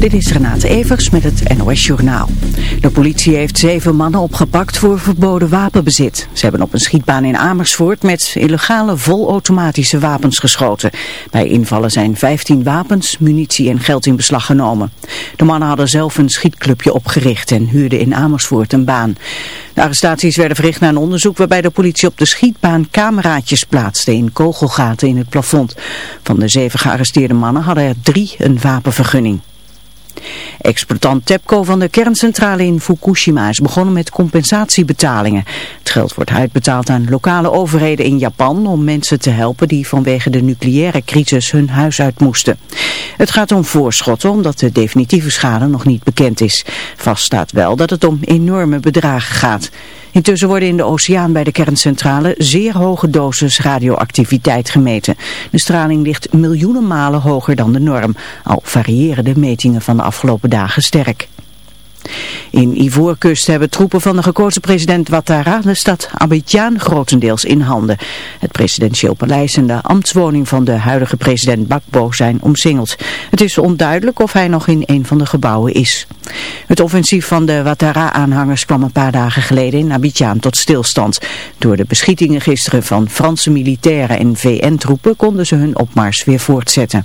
Dit is Renate Evers met het NOS Journaal. De politie heeft zeven mannen opgepakt voor verboden wapenbezit. Ze hebben op een schietbaan in Amersfoort met illegale volautomatische wapens geschoten. Bij invallen zijn 15 wapens, munitie en geld in beslag genomen. De mannen hadden zelf een schietclubje opgericht en huurden in Amersfoort een baan. De arrestaties werden verricht na een onderzoek waarbij de politie op de schietbaan cameraatjes plaatste in kogelgaten in het plafond. Van de zeven gearresteerde mannen hadden er drie een wapenvergunning. Exploitant TEPCO van de kerncentrale in Fukushima is begonnen met compensatiebetalingen. Het geld wordt uitbetaald aan lokale overheden in Japan om mensen te helpen die vanwege de nucleaire crisis hun huis uit moesten. Het gaat om voorschotten omdat de definitieve schade nog niet bekend is. Vast staat wel dat het om enorme bedragen gaat. Intussen worden in de oceaan bij de kerncentrale zeer hoge doses radioactiviteit gemeten. De straling ligt miljoenen malen hoger dan de norm, al variëren de metingen van de afgelopen dagen sterk. In Ivoorkust hebben troepen van de gekozen president Ouattara de stad Abidjan grotendeels in handen. Het presidentieel paleis en de ambtswoning van de huidige president Bakbo zijn omsingeld. Het is onduidelijk of hij nog in een van de gebouwen is. Het offensief van de Ouattara-aanhangers kwam een paar dagen geleden in Abidjan tot stilstand. Door de beschietingen gisteren van Franse militairen en VN-troepen konden ze hun opmars weer voortzetten.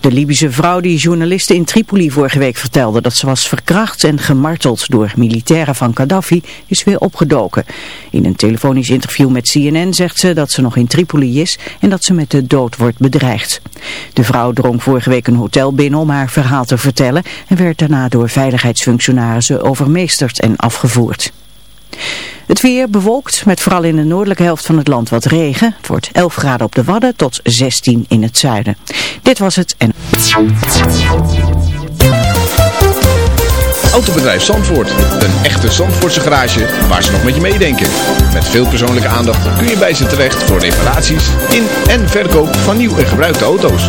De Libische vrouw die journalisten in Tripoli vorige week vertelde dat ze was verkracht en gemarteld door militairen van Gaddafi is weer opgedoken. In een telefonisch interview met CNN zegt ze dat ze nog in Tripoli is en dat ze met de dood wordt bedreigd. De vrouw drong vorige week een hotel binnen om haar verhaal te vertellen en werd daarna door veiligheidsfunctionarissen overmeesterd en afgevoerd. Het weer bewolkt met vooral in de noordelijke helft van het land wat regen. Het wordt 11 graden op de Wadden tot 16 in het zuiden. Dit was het en... Autobedrijf Zandvoort. Een echte Zandvoortse garage waar ze nog met je meedenken. Met veel persoonlijke aandacht kun je bij ze terecht voor reparaties in en verkoop van nieuw en gebruikte auto's.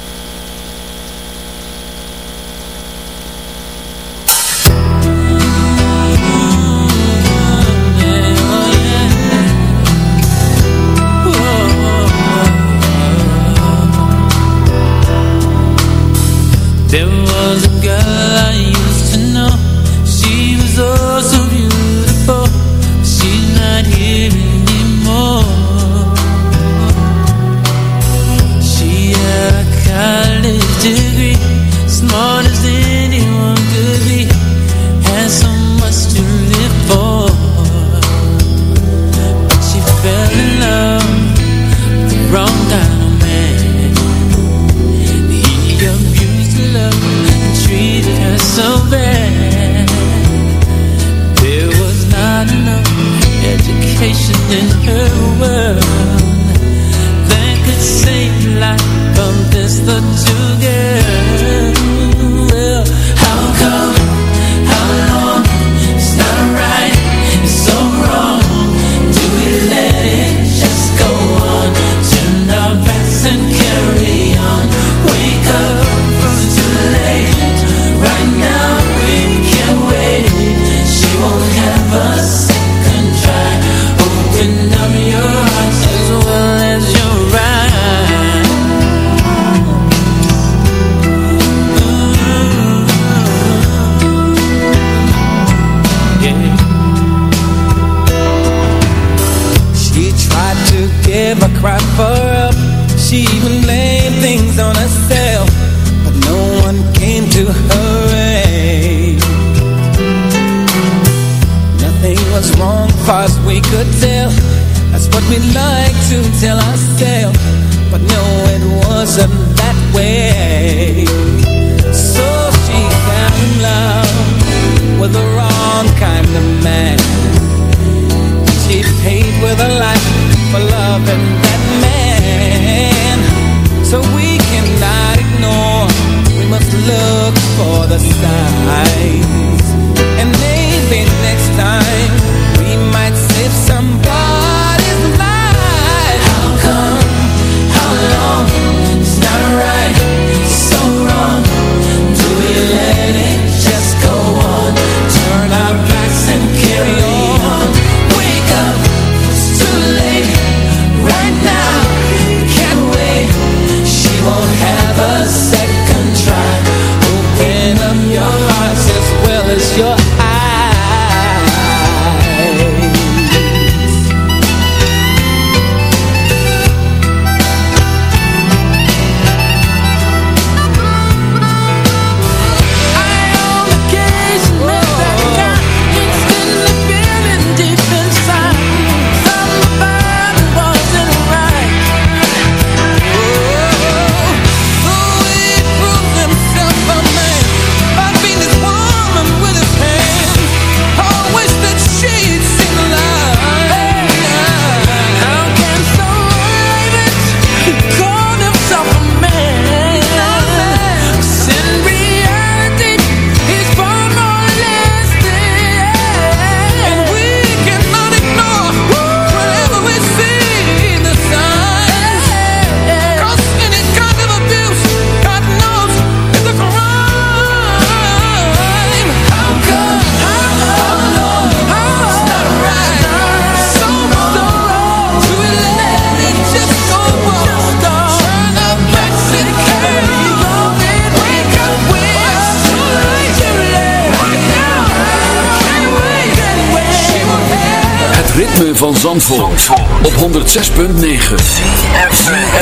106.9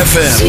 FM.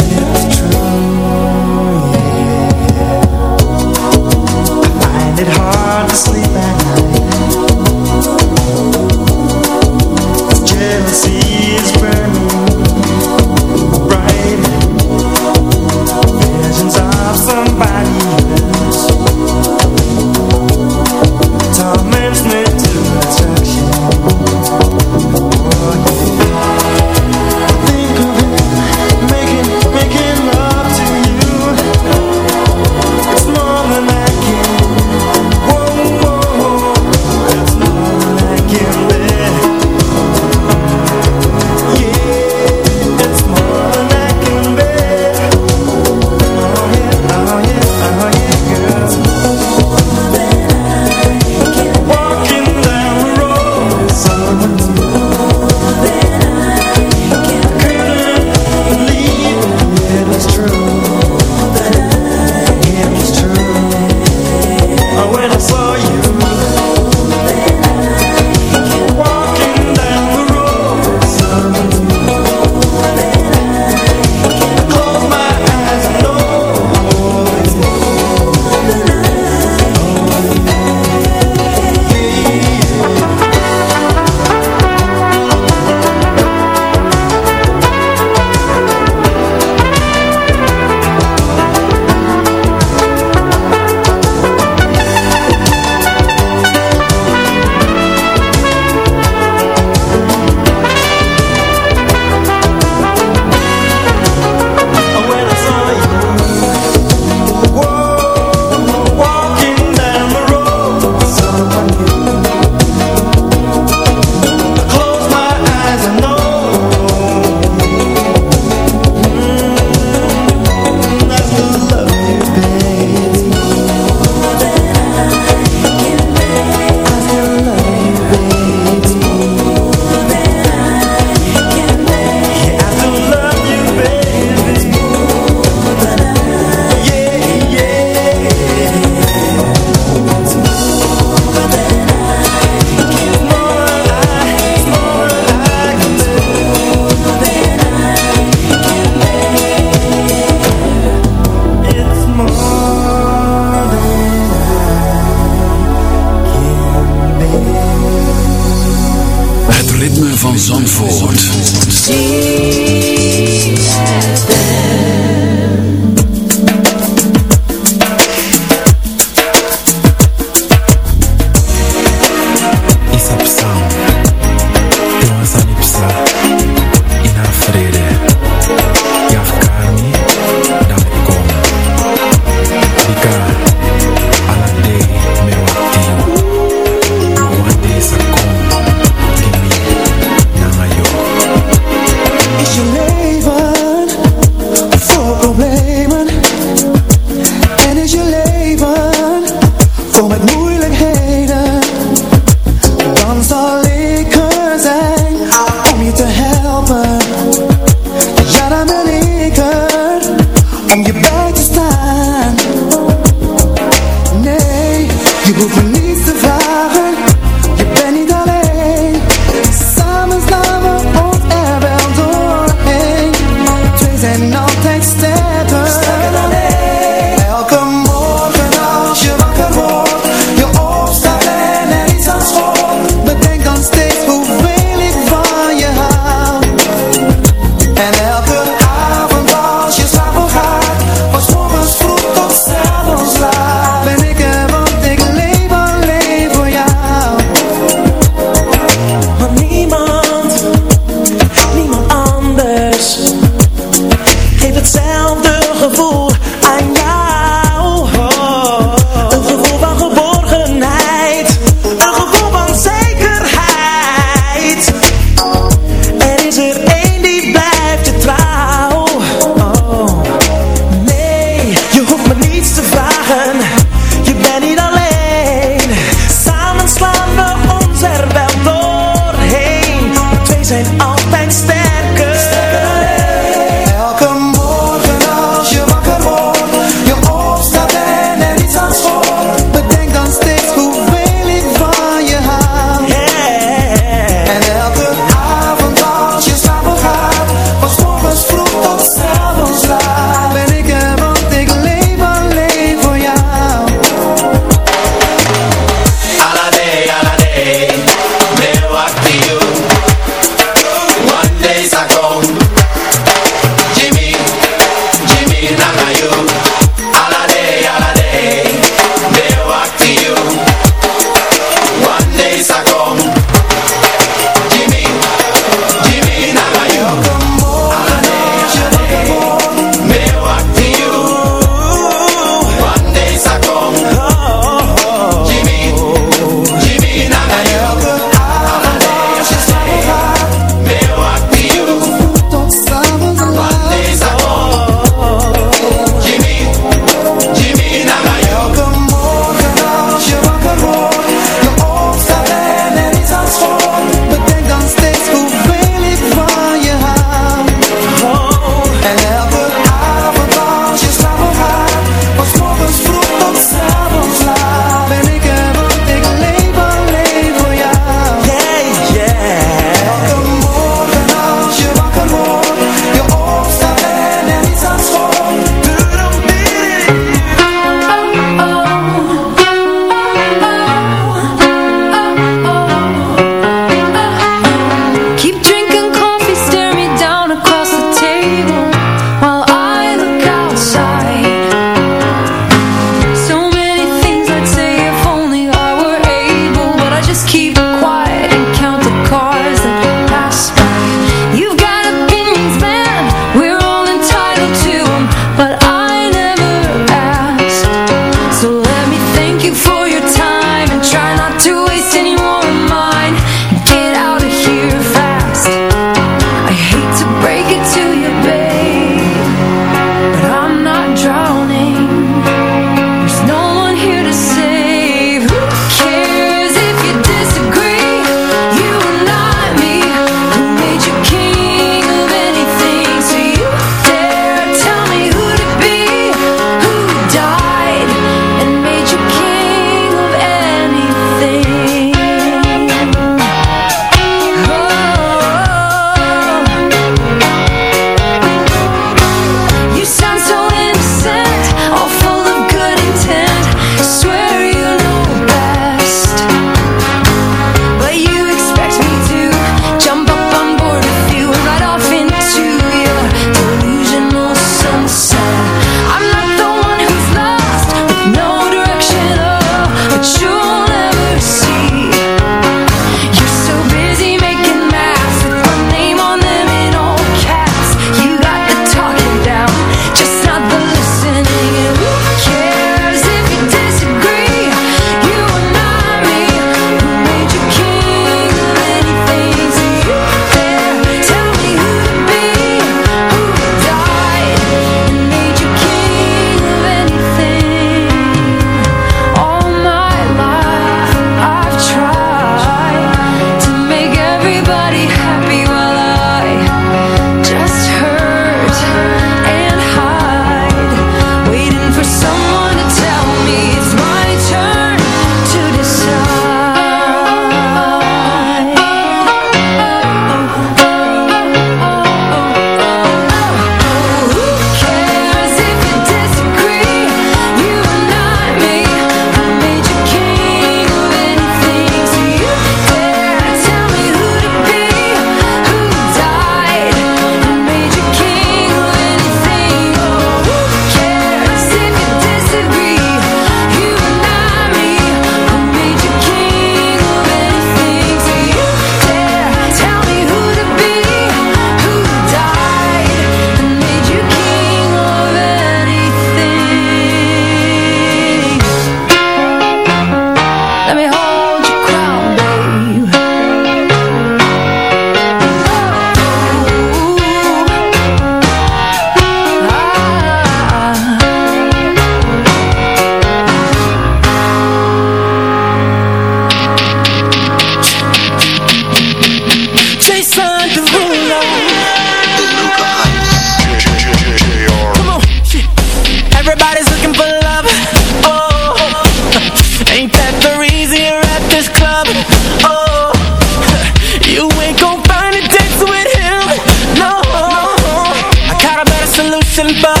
el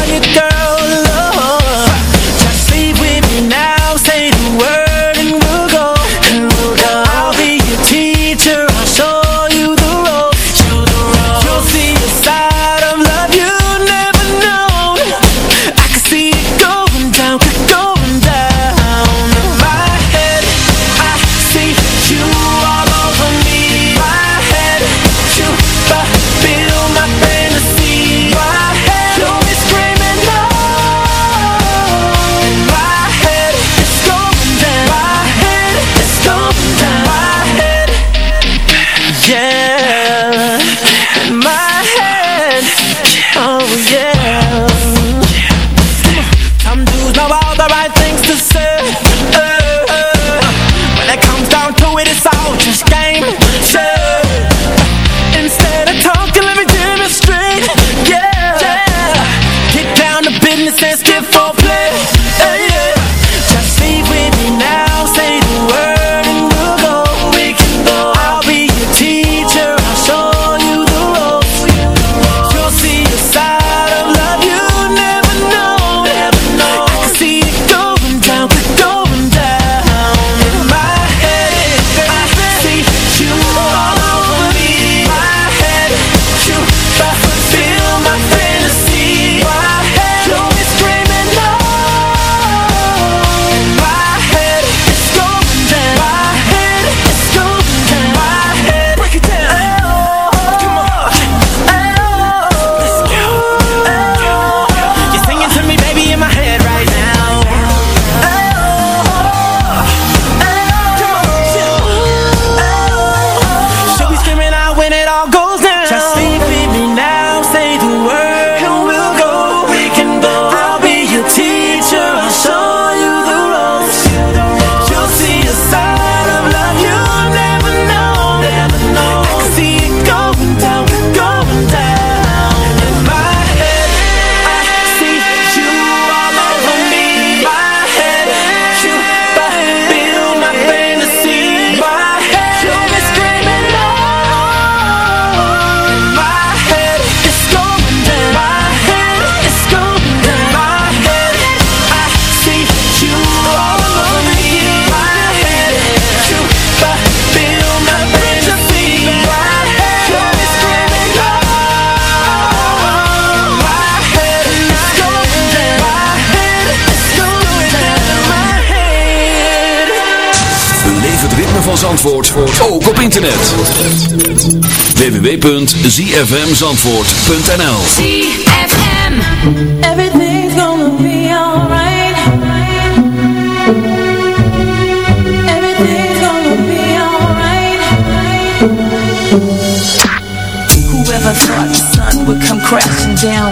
Zandvoort ook op internet. www.zfmzandvoort.nl ZFM. Everything's gonna be alright. Everything's gonna be alright. Whoever thought the sun would come crashing down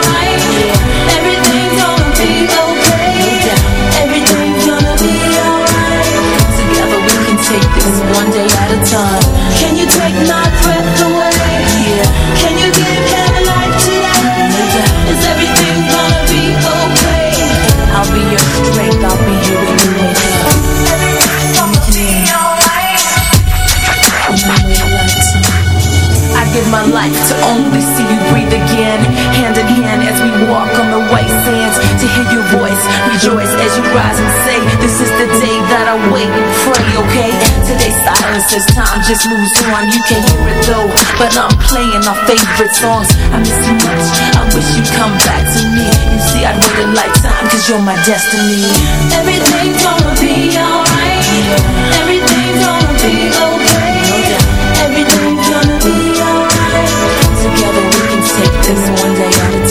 One day at a time. Can you take my breath away? Yeah. Can you give life today? Is everything gonna be okay? I'll be your strength, I'll be here when you wake up. I give my life to only see you breathe again. Hand in hand rejoice as you rise and say, This is the day that I wait and pray, okay? Today's silence as time just moves on. You can't hear it though, but I'm playing our favorite songs. I miss you much. I wish you'd come back to me. You see, I'd wait a lifetime, cause you're my destiny. Everything's gonna be alright. Everything's gonna be okay. Everything's gonna be alright. Together we can take this one day at a time.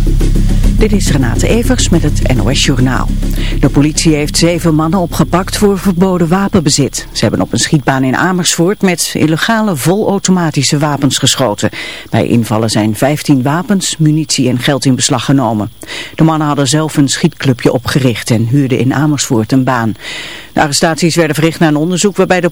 Dit is Renate Evers met het NOS Journaal. De politie heeft zeven mannen opgepakt voor verboden wapenbezit. Ze hebben op een schietbaan in Amersfoort met illegale volautomatische wapens geschoten. Bij invallen zijn 15 wapens, munitie en geld in beslag genomen. De mannen hadden zelf een schietclubje opgericht en huurden in Amersfoort een baan. De arrestaties werden verricht na een onderzoek waarbij de